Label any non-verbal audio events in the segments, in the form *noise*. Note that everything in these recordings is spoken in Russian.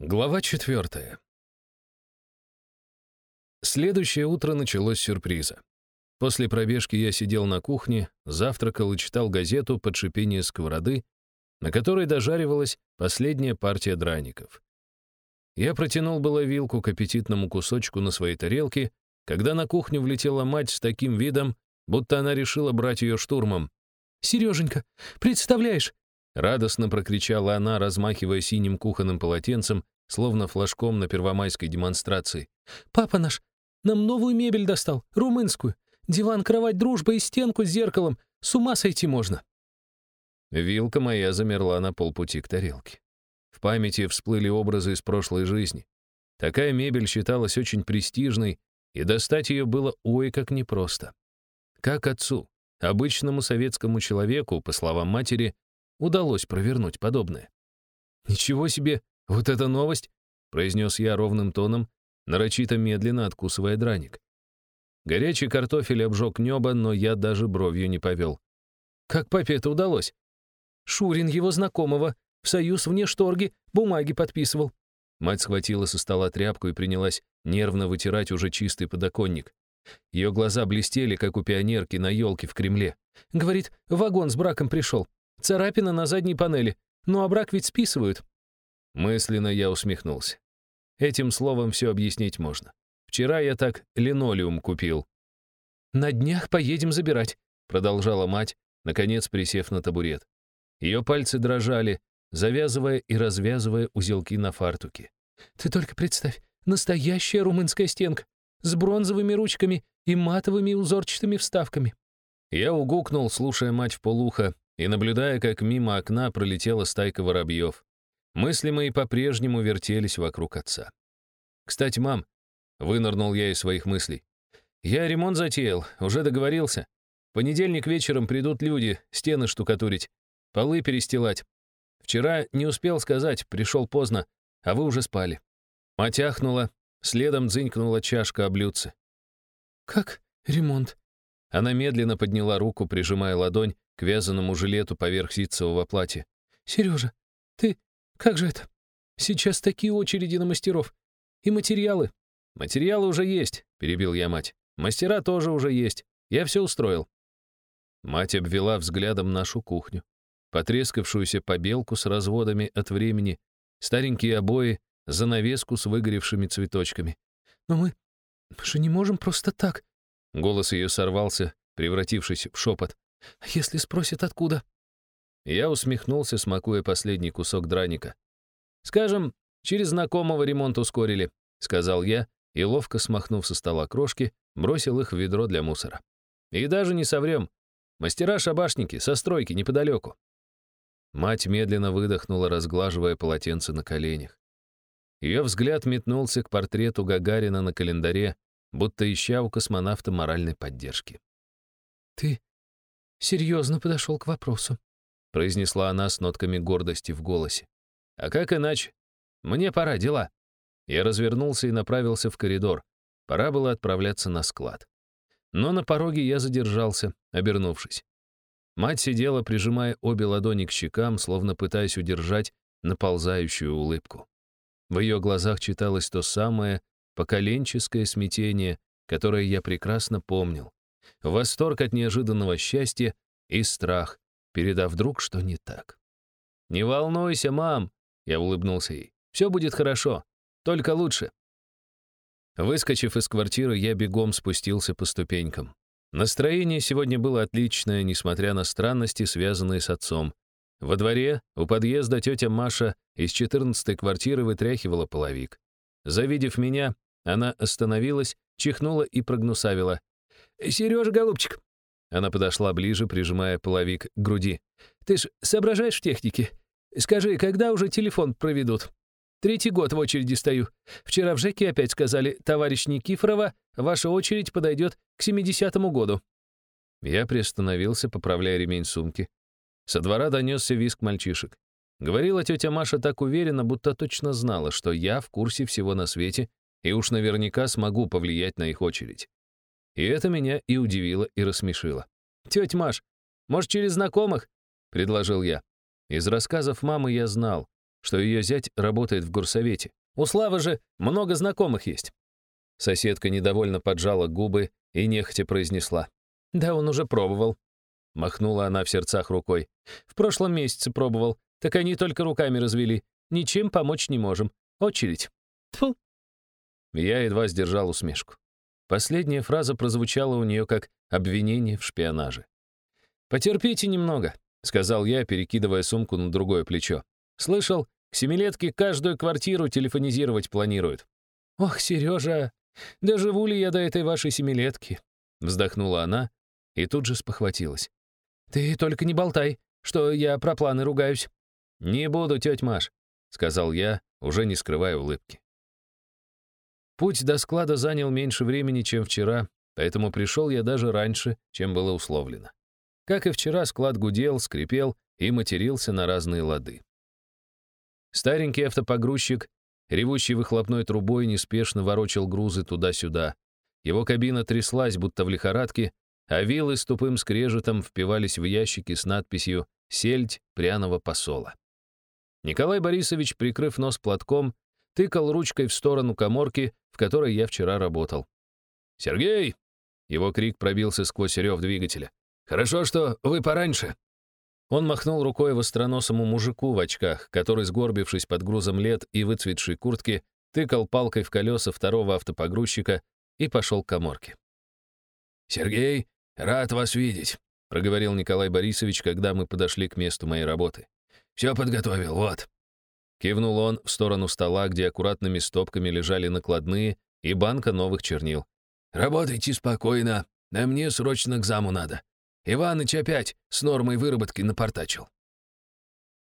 Глава четвертая. Следующее утро началось с сюрприза. После пробежки я сидел на кухне, завтракал и читал газету под шипение сковороды, на которой дожаривалась последняя партия драников. Я протянул было вилку к аппетитному кусочку на своей тарелке, когда на кухню влетела мать с таким видом, будто она решила брать ее штурмом. «Сереженька, представляешь, Радостно прокричала она, размахивая синим кухонным полотенцем, словно флажком на первомайской демонстрации. «Папа наш нам новую мебель достал, румынскую. Диван, кровать, дружба и стенку с зеркалом. С ума сойти можно». Вилка моя замерла на полпути к тарелке. В памяти всплыли образы из прошлой жизни. Такая мебель считалась очень престижной, и достать ее было ой как непросто. Как отцу, обычному советскому человеку, по словам матери, удалось провернуть подобное. «Ничего себе, вот эта новость!» — произнес я ровным тоном, нарочито медленно откусывая драник. Горячий картофель обжег небо, но я даже бровью не повел. «Как папе это удалось?» «Шурин его знакомого, в союз вне шторги, бумаги подписывал». Мать схватила со стола тряпку и принялась нервно вытирать уже чистый подоконник. Ее глаза блестели, как у пионерки на елке в Кремле. Говорит, вагон с браком пришел. Царапина на задней панели. Ну а брак ведь списывают. Мысленно я усмехнулся. Этим словом все объяснить можно. Вчера я так линолеум купил. «На днях поедем забирать», — продолжала мать, наконец присев на табурет. Ее пальцы дрожали, завязывая и развязывая узелки на фартуке. «Ты только представь, настоящая румынская стенка, с бронзовыми ручками и матовыми узорчатыми вставками». Я угукнул, слушая мать в полухо, и наблюдая, как мимо окна пролетела стайка воробьев. Мысли мои по-прежнему вертелись вокруг отца. «Кстати, мам», — вынырнул я из своих мыслей, «я ремонт затеял, уже договорился. В понедельник вечером придут люди стены штукатурить, полы перестилать. Вчера не успел сказать, пришел поздно, а вы уже спали». Мать ахнула, следом дзынькнула чашка о блюдце. «Как ремонт?» Она медленно подняла руку, прижимая ладонь к вязаному жилету поверх ситцевого платья. «Сережа, ты... Как же это? Сейчас такие очереди на мастеров. И материалы». «Материалы уже есть», — перебил я мать. «Мастера тоже уже есть. Я все устроил». Мать обвела взглядом нашу кухню. Потрескавшуюся побелку с разводами от времени, старенькие обои, занавеску с выгоревшими цветочками. «Но мы... мы же не можем просто так...» Голос ее сорвался, превратившись в шепот. Если спросят, откуда?» Я усмехнулся, смакуя последний кусок драника. «Скажем, через знакомого ремонт ускорили», — сказал я, и, ловко смахнув со стола крошки, бросил их в ведро для мусора. «И даже не соврем. Мастера-шабашники со стройки неподалеку». Мать медленно выдохнула, разглаживая полотенце на коленях. Ее взгляд метнулся к портрету Гагарина на календаре, будто ища у космонавта моральной поддержки. «Ты серьезно подошел к вопросу», — произнесла она с нотками гордости в голосе. «А как иначе? Мне пора, дела». Я развернулся и направился в коридор. Пора было отправляться на склад. Но на пороге я задержался, обернувшись. Мать сидела, прижимая обе ладони к щекам, словно пытаясь удержать наползающую улыбку. В ее глазах читалось то самое поколенческое смятение, которое я прекрасно помнил восторг от неожиданного счастья и страх, передав вдруг, что не так. «Не волнуйся, мам!» — я улыбнулся ей. «Все будет хорошо, только лучше». Выскочив из квартиры, я бегом спустился по ступенькам. Настроение сегодня было отличное, несмотря на странности, связанные с отцом. Во дворе, у подъезда тетя Маша из четырнадцатой квартиры вытряхивала половик. Завидев меня, она остановилась, чихнула и прогнусавила. «Сережа, голубчик!» Она подошла ближе, прижимая половик к груди. «Ты ж соображаешь в технике? Скажи, когда уже телефон проведут? Третий год в очереди стою. Вчера в ЖЭКе опять сказали, товарищ Никифорова, ваша очередь подойдет к 70-му году». Я приостановился, поправляя ремень сумки. Со двора донесся визг мальчишек. Говорила тетя Маша так уверенно, будто точно знала, что я в курсе всего на свете и уж наверняка смогу повлиять на их очередь. И это меня и удивило, и рассмешило. «Тетя Маш, может, через знакомых?» — предложил я. Из рассказов мамы я знал. что ее зять работает в горсовете. У Славы же много знакомых есть. Соседка недовольно поджала губы и нехотя произнесла. «Да он уже пробовал». Махнула она в сердцах рукой. «В прошлом месяце пробовал. Так они только руками развели. Ничем помочь не можем. Очередь». Тьфу. Я едва сдержал усмешку. Последняя фраза прозвучала у нее как обвинение в шпионаже. «Потерпите немного», — сказал я, перекидывая сумку на другое плечо. «Слышал, к семилетке каждую квартиру телефонизировать планируют». «Ох, Сережа, доживу ли я до этой вашей семилетки?» Вздохнула она и тут же спохватилась. «Ты только не болтай, что я про планы ругаюсь». «Не буду, тетя Маш», — сказал я, уже не скрывая улыбки. Путь до склада занял меньше времени, чем вчера, поэтому пришел я даже раньше, чем было условлено. Как и вчера, склад гудел, скрипел и матерился на разные лады. Старенький автопогрузчик, ревущий выхлопной трубой, неспешно ворочал грузы туда-сюда. Его кабина тряслась, будто в лихорадке, а вилы с тупым скрежетом впивались в ящики с надписью «Сельдь пряного посола». Николай Борисович, прикрыв нос платком, тыкал ручкой в сторону коморки, в которой я вчера работал. «Сергей!» — его крик пробился сквозь рев двигателя. «Хорошо, что вы пораньше». Он махнул рукой востроносому мужику в очках, который, сгорбившись под грузом лет и выцветшей куртки, тыкал палкой в колеса второго автопогрузчика и пошел к коморке. «Сергей, рад вас видеть», — проговорил Николай Борисович, когда мы подошли к месту моей работы. «Все подготовил, вот». Кивнул он в сторону стола, где аккуратными стопками лежали накладные и банка новых чернил. «Работайте спокойно, а мне срочно к заму надо. Иваныч опять с нормой выработки напортачил.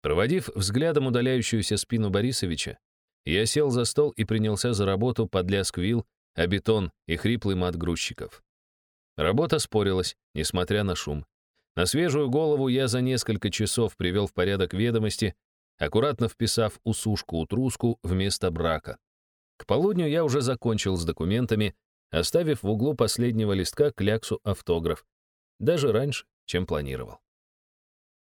Проводив взглядом удаляющуюся спину Борисовича, я сел за стол и принялся за работу под лязг вил, а бетон и хриплый мат грузчиков. Работа спорилась, несмотря на шум. На свежую голову я за несколько часов привел в порядок ведомости, аккуратно вписав усушку-утруску вместо брака. К полудню я уже закончил с документами, оставив в углу последнего листка кляксу автограф, даже раньше, чем планировал.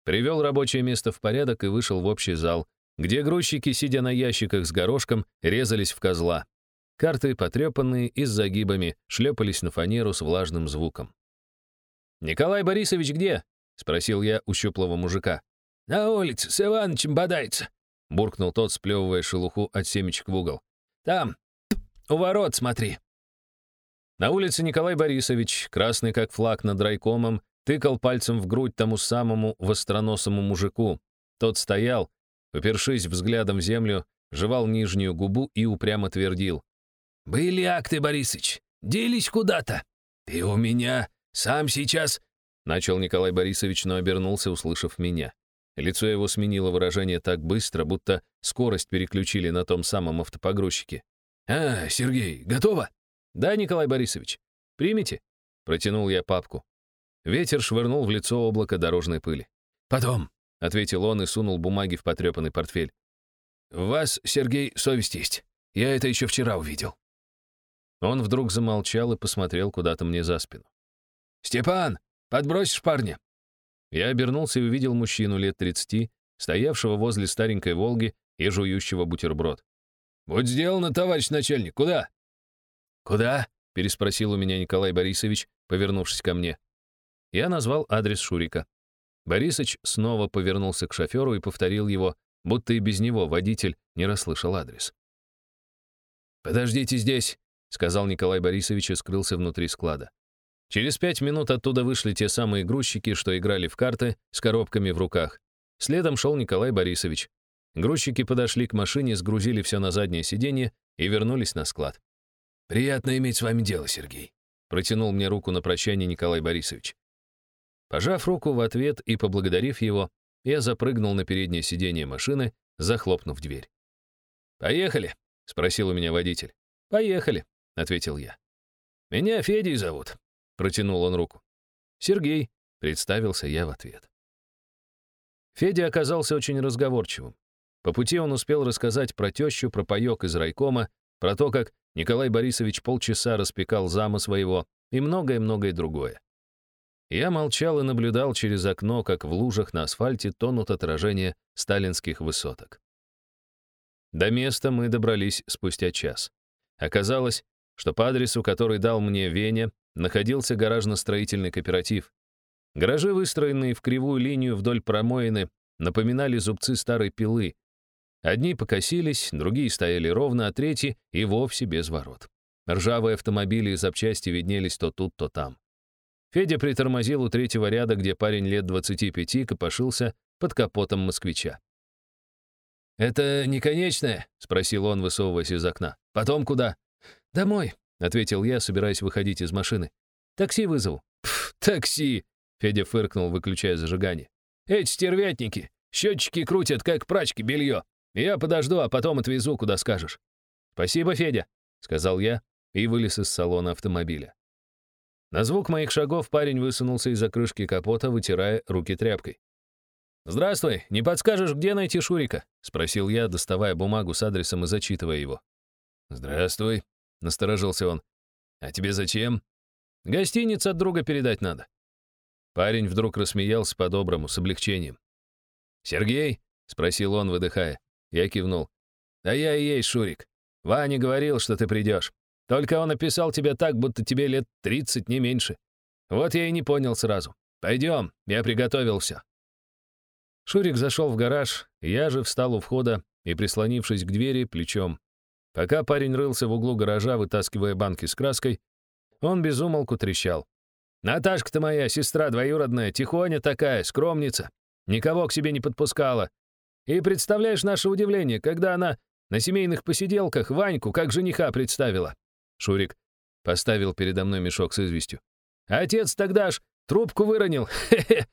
Привел рабочее место в порядок и вышел в общий зал, где грузчики, сидя на ящиках с горошком, резались в козла. Карты, потрепанные и с загибами, шлепались на фанеру с влажным звуком. «Николай Борисович где?» — спросил я у щуплого мужика. «На улице с Иванычем бодается», — буркнул тот, сплевывая шелуху от семечек в угол. «Там, у ворот смотри». На улице Николай Борисович, красный как флаг над райкомом, тыкал пальцем в грудь тому самому востроносому мужику. Тот стоял, упершись взглядом в землю, жевал нижнюю губу и упрямо твердил. «Были акты, Борисыч, делись куда-то. Ты у меня сам сейчас...» Начал Николай Борисович, но обернулся, услышав меня. Лицо его сменило выражение так быстро, будто скорость переключили на том самом автопогрузчике. «А, Сергей, готово?» «Да, Николай Борисович. Примите?» Протянул я папку. Ветер швырнул в лицо облако дорожной пыли. «Потом», — ответил он и сунул бумаги в потрепанный портфель. «В вас, Сергей, совесть есть. Я это еще вчера увидел». Он вдруг замолчал и посмотрел куда-то мне за спину. «Степан, подбросишь парня?» Я обернулся и увидел мужчину лет тридцати, стоявшего возле старенькой «Волги» и жующего бутерброд. «Будь сделано, товарищ начальник, куда?» «Куда?» — переспросил у меня Николай Борисович, повернувшись ко мне. Я назвал адрес Шурика. Борисович снова повернулся к шоферу и повторил его, будто и без него водитель не расслышал адрес. «Подождите здесь», — сказал Николай Борисович и скрылся внутри склада. Через пять минут оттуда вышли те самые грузчики, что играли в карты с коробками в руках. Следом шел Николай Борисович. Грузчики подошли к машине, сгрузили все на заднее сиденье и вернулись на склад. «Приятно иметь с вами дело, Сергей», — протянул мне руку на прощание Николай Борисович. Пожав руку в ответ и поблагодарив его, я запрыгнул на переднее сиденье машины, захлопнув дверь. «Поехали?» — спросил у меня водитель. «Поехали», — ответил я. «Меня Федей зовут», — протянул он руку. «Сергей», — представился я в ответ. Федя оказался очень разговорчивым. По пути он успел рассказать про тещу, про паёк из райкома, про то, как Николай Борисович полчаса распекал зама своего и многое-многое другое. Я молчал и наблюдал через окно, как в лужах на асфальте тонут отражения сталинских высоток. До места мы добрались спустя час. Оказалось, что по адресу, который дал мне Веня, находился гаражно-строительный кооператив. Гаражи, выстроенные в кривую линию вдоль промоины, напоминали зубцы старой пилы. Одни покосились, другие стояли ровно, а третьи и вовсе без ворот. Ржавые автомобили и запчасти виднелись то тут, то там. Федя притормозил у третьего ряда, где парень лет 25 копошился под капотом москвича. «Это не конечное?» — спросил он, высовываясь из окна. «Потом куда?» «Домой», — ответил я, собираясь выходить из машины. «Такси вызову». «Пф, такси!» — Федя фыркнул, выключая зажигание. «Эти стервятники! Счетчики крутят, как прачки белье. Я подожду, а потом отвезу, куда скажешь». «Спасибо, Федя», — сказал я и вылез из салона автомобиля. На звук моих шагов парень высунулся из-за крышки капота, вытирая руки тряпкой. «Здравствуй, не подскажешь, где найти Шурика?» — спросил я, доставая бумагу с адресом и зачитывая его. «Здравствуй», — насторожился он. «А тебе зачем?» «Гостиниц от друга передать надо». Парень вдруг рассмеялся по-доброму, с облегчением. «Сергей?» — спросил он, выдыхая. Я кивнул. «Да я и есть Шурик. Ваня говорил, что ты придешь. Только он описал тебя так, будто тебе лет тридцать, не меньше. Вот я и не понял сразу. Пойдем, я приготовил все». Шурик зашел в гараж, я же встал у входа и, прислонившись к двери, плечом. Пока парень рылся в углу гаража, вытаскивая банки с краской, он безумолку трещал. «Наташка-то моя, сестра двоюродная, тихоня такая, скромница, никого к себе не подпускала. И представляешь наше удивление, когда она на семейных посиделках Ваньку как жениха представила. Шурик поставил передо мной мешок с известью. «Отец тогда ж трубку выронил! *laughs* Хе-хе!»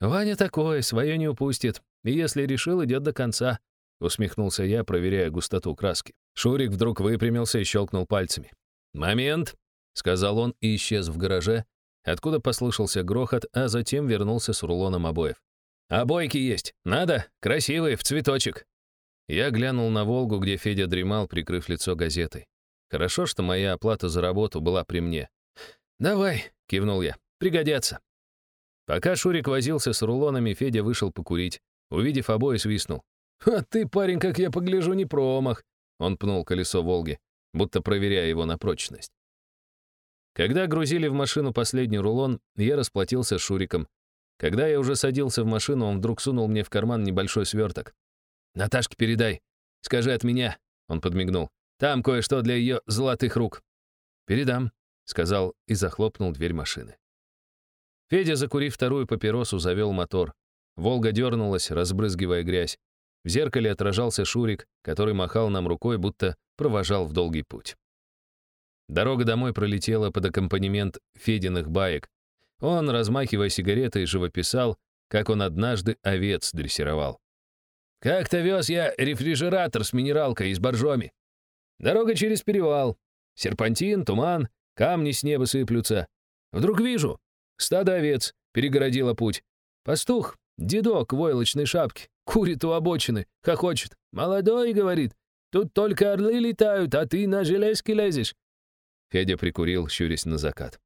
«Ваня такой, свое не упустит, и если решил, идет до конца», — усмехнулся я, проверяя густоту краски. Шурик вдруг выпрямился и щелкнул пальцами. «Момент!» — сказал он и исчез в гараже, откуда послышался грохот, а затем вернулся с рулоном обоев. «Обойки есть! Надо! Красивые, в цветочек!» Я глянул на «Волгу», где Федя дремал, прикрыв лицо газетой. Хорошо, что моя оплата за работу была при мне. «Давай», — кивнул я, — «пригодятся». Пока Шурик возился с рулонами, Федя вышел покурить. Увидев обои, свистнул. «А ты, парень, как я погляжу, не промах!» Он пнул колесо «Волги», будто проверяя его на прочность. Когда грузили в машину последний рулон, я расплатился Шуриком. Когда я уже садился в машину, он вдруг сунул мне в карман небольшой сверток. «Наташке передай. Скажи от меня», — он подмигнул. Там кое-что для ее золотых рук». «Передам», — сказал и захлопнул дверь машины. Федя, закурив вторую папиросу, завел мотор. «Волга» дернулась, разбрызгивая грязь. В зеркале отражался Шурик, который махал нам рукой, будто провожал в долгий путь. Дорога домой пролетела под аккомпанемент Фединых баек. Он, размахивая сигаретой, живописал, как он однажды овец дрессировал. «Как-то вез я рефрижератор с минералкой из боржоми. Дорога через перевал. Серпантин, туман, камни с неба сыплются. Вдруг вижу, стадо овец перегородило путь. Пастух, дедок в войлочной шапке, курит у обочины, хохочет. «Молодой», — говорит, — «тут только орлы летают, а ты на железке лезешь». Федя прикурил, щурясь на закат.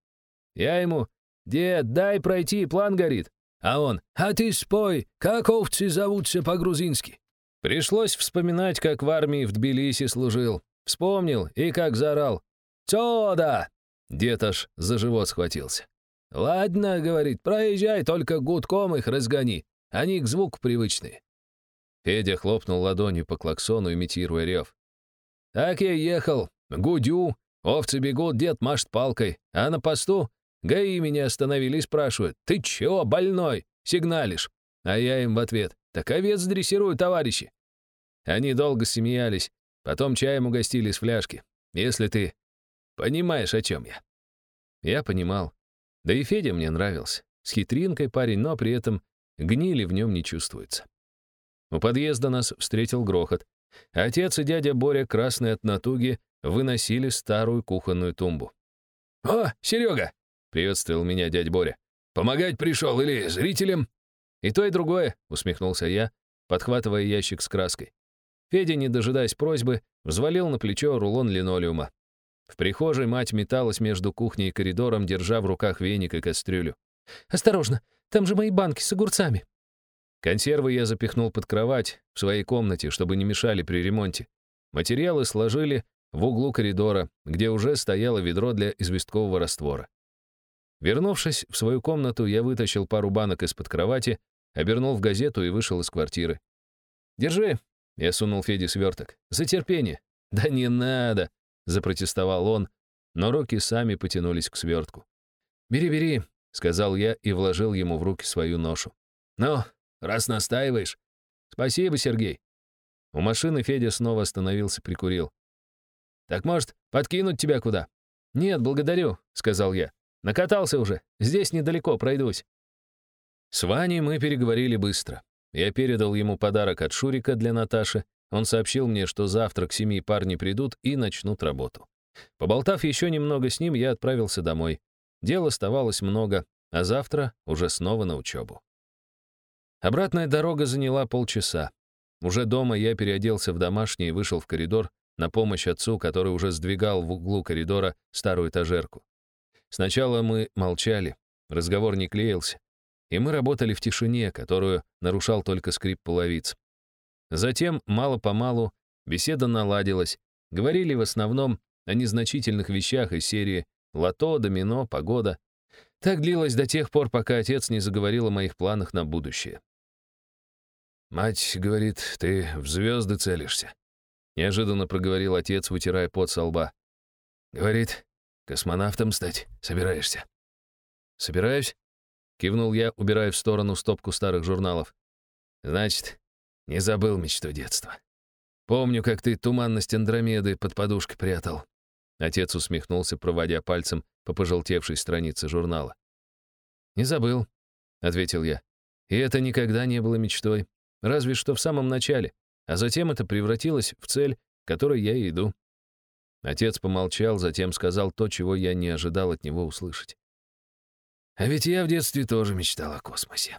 Я ему, «Дед, дай пройти, план горит». А он, «А ты спой, как овцы зовутся по-грузински?» Пришлось вспоминать, как в армии в Тбилиси служил. Вспомнил и как заорал. «Тёда!» Дед аж за живот схватился. «Ладно, — говорит, — проезжай, только гудком их разгони. Они к звуку привычные». Федя хлопнул ладонью по клаксону, имитируя рев. «Так я ехал. Гудю. Овцы бегут, дед машет палкой. А на посту ГАИ меня остановили и спрашивают. «Ты чего, больной? Сигналишь?» А я им в ответ. «Так овец дрессирую, товарищи». Они долго смеялись, Потом чаем угостили из фляжки. Если ты понимаешь, о чем я. Я понимал. Да и Федя мне нравился. С хитринкой парень, но при этом гнили в нем не чувствуется. У подъезда нас встретил грохот. Отец и дядя Боря, красные от натуги, выносили старую кухонную тумбу. «О, Серега!» — приветствовал меня дядя Боря. «Помогать пришел или зрителям?» «И то, и другое», — усмехнулся я, подхватывая ящик с краской. Федя, не дожидаясь просьбы, взвалил на плечо рулон линолеума. В прихожей мать металась между кухней и коридором, держа в руках веник и кастрюлю. «Осторожно, там же мои банки с огурцами». Консервы я запихнул под кровать в своей комнате, чтобы не мешали при ремонте. Материалы сложили в углу коридора, где уже стояло ведро для известкового раствора. Вернувшись в свою комнату, я вытащил пару банок из-под кровати, обернул в газету и вышел из квартиры. «Держи!» — я сунул Феде сверток. «За терпение!» «Да не надо!» — запротестовал он, но руки сами потянулись к свертку. «Бери, бери!» — сказал я и вложил ему в руки свою ношу. «Ну, раз настаиваешь...» «Спасибо, Сергей!» У машины Федя снова остановился, прикурил. «Так, может, подкинуть тебя куда?» «Нет, благодарю», — сказал я. «Накатался уже. Здесь недалеко, пройдусь». С Ваней мы переговорили быстро. Я передал ему подарок от Шурика для Наташи. Он сообщил мне, что завтра к семи парни придут и начнут работу. Поболтав еще немного с ним, я отправился домой. Дел оставалось много, а завтра уже снова на учебу. Обратная дорога заняла полчаса. Уже дома я переоделся в домашний и вышел в коридор на помощь отцу, который уже сдвигал в углу коридора старую этажерку. Сначала мы молчали, разговор не клеился и мы работали в тишине, которую нарушал только скрип половиц. Затем, мало-помалу, беседа наладилась, говорили в основном о незначительных вещах из серии «Лото», «Домино», «Погода». Так длилось до тех пор, пока отец не заговорил о моих планах на будущее. «Мать говорит, ты в звезды целишься», — неожиданно проговорил отец, вытирая пот со лба. «Говорит, космонавтом стать собираешься». «Собираюсь?» Кивнул я, убирая в сторону стопку старых журналов. Значит, не забыл мечту детства. Помню, как ты туманность Андромеды под подушкой прятал. Отец усмехнулся, проводя пальцем по пожелтевшей странице журнала. «Не забыл», — ответил я. «И это никогда не было мечтой, разве что в самом начале, а затем это превратилось в цель, к которой я и иду». Отец помолчал, затем сказал то, чего я не ожидал от него услышать. А ведь я в детстве тоже мечтал о космосе.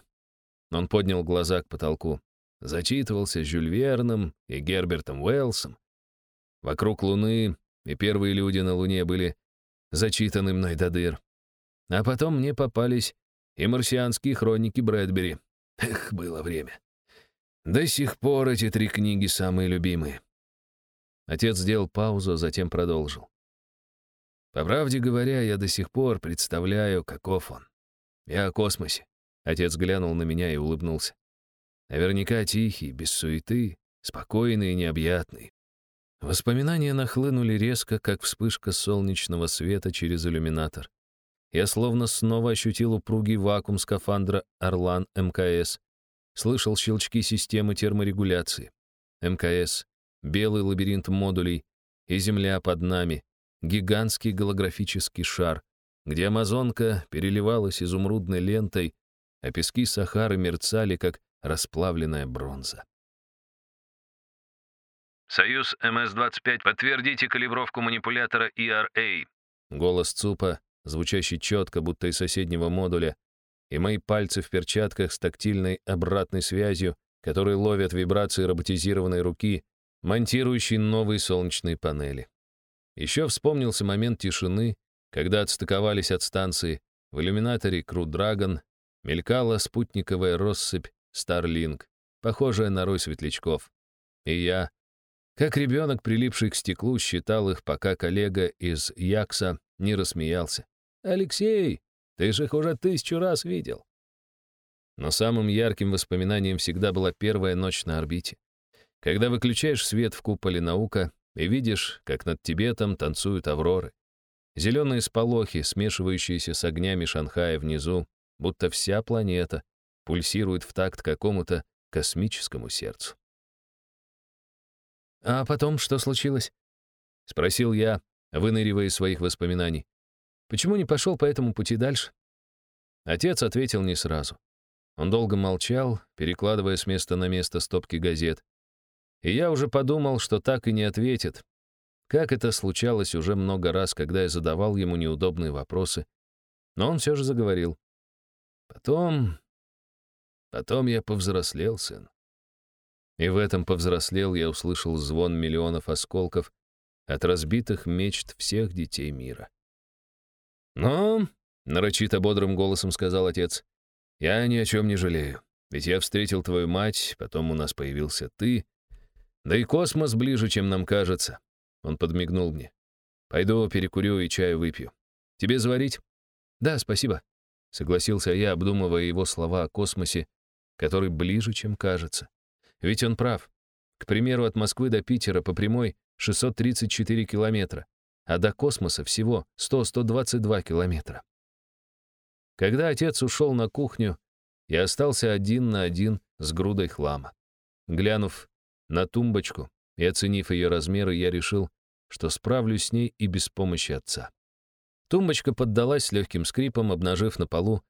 Он поднял глаза к потолку. Зачитывался Жюль Верном и Гербертом Уэллсом. Вокруг Луны и первые люди на Луне были зачитаны мной до дыр. А потом мне попались и марсианские хроники Брэдбери. Эх, было время. До сих пор эти три книги самые любимые. Отец сделал паузу, затем продолжил. По правде говоря, я до сих пор представляю, каков он. Я о космосе. Отец глянул на меня и улыбнулся. Наверняка тихий, без суеты, спокойный и необъятный. Воспоминания нахлынули резко, как вспышка солнечного света через иллюминатор. Я словно снова ощутил упругий вакуум скафандра «Орлан» МКС. Слышал щелчки системы терморегуляции. МКС, белый лабиринт модулей и Земля под нами, гигантский голографический шар, где Амазонка переливалась изумрудной лентой, а пески Сахары мерцали, как расплавленная бронза. «Союз МС-25, подтвердите калибровку манипулятора ERA». Голос ЦУПа, звучащий четко, будто из соседнего модуля, и мои пальцы в перчатках с тактильной обратной связью, которые ловят вибрации роботизированной руки, монтирующей новые солнечные панели. Еще вспомнился момент тишины, когда отстыковались от станции, в иллюминаторе Кру Драгон мелькала спутниковая россыпь Старлинг, похожая на рой светлячков. И я, как ребенок, прилипший к стеклу, считал их, пока коллега из Якса не рассмеялся. «Алексей, ты же их уже тысячу раз видел». Но самым ярким воспоминанием всегда была первая ночь на орбите. Когда выключаешь свет в куполе наука и видишь, как над Тибетом танцуют авроры. Зеленые сполохи, смешивающиеся с огнями Шанхая внизу, будто вся планета пульсирует в такт какому-то космическому сердцу. «А потом что случилось?» — спросил я, выныривая из своих воспоминаний. «Почему не пошел по этому пути дальше?» Отец ответил не сразу. Он долго молчал, перекладывая с места на место стопки газет. И я уже подумал, что так и не ответит, как это случалось уже много раз, когда я задавал ему неудобные вопросы. Но он все же заговорил. Потом... Потом я повзрослел, сын. И в этом повзрослел я услышал звон миллионов осколков от разбитых мечт всех детей мира. «Но», — нарочито бодрым голосом сказал отец, — «я ни о чем не жалею. Ведь я встретил твою мать, потом у нас появился ты. Да и космос ближе, чем нам кажется. Он подмигнул мне. Пойду перекурю и чаю выпью. Тебе заварить? Да, спасибо. Согласился я, обдумывая его слова о космосе, который ближе, чем кажется. Ведь он прав. К примеру, от Москвы до Питера по прямой 634 километра, а до космоса всего 100-122 километра. Когда отец ушел на кухню, я остался один на один с грудой хлама. Глянув на тумбочку и оценив ее размеры, я решил, что справлюсь с ней и без помощи отца. Тумбочка поддалась с легким скрипом, обнажив на полу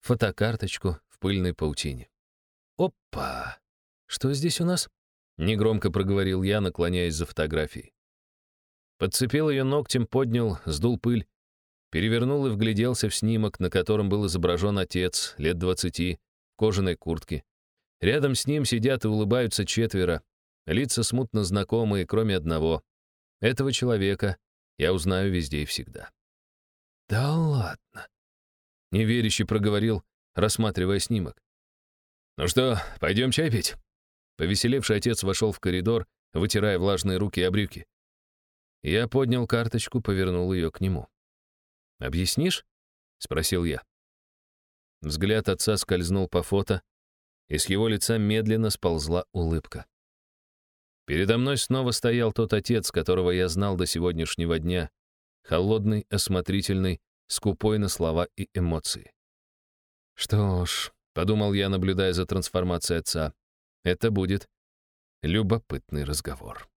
фотокарточку в пыльной паутине. «Опа! Что здесь у нас?» — негромко проговорил я, наклоняясь за фотографией. Подцепил ее ногтем, поднял, сдул пыль, перевернул и вгляделся в снимок, на котором был изображен отец, лет двадцати, в кожаной куртке. Рядом с ним сидят и улыбаются четверо, лица смутно знакомые, кроме одного. Этого человека я узнаю везде и всегда. «Да ладно!» — неверяще проговорил, рассматривая снимок. «Ну что, пойдем чай пить?» Повеселевший отец вошел в коридор, вытирая влажные руки и брюки. Я поднял карточку, повернул ее к нему. «Объяснишь?» — спросил я. Взгляд отца скользнул по фото, и с его лица медленно сползла улыбка. Передо мной снова стоял тот отец, которого я знал до сегодняшнего дня, холодный, осмотрительный, скупой на слова и эмоции. «Что ж», — подумал я, наблюдая за трансформацией отца, — «это будет любопытный разговор».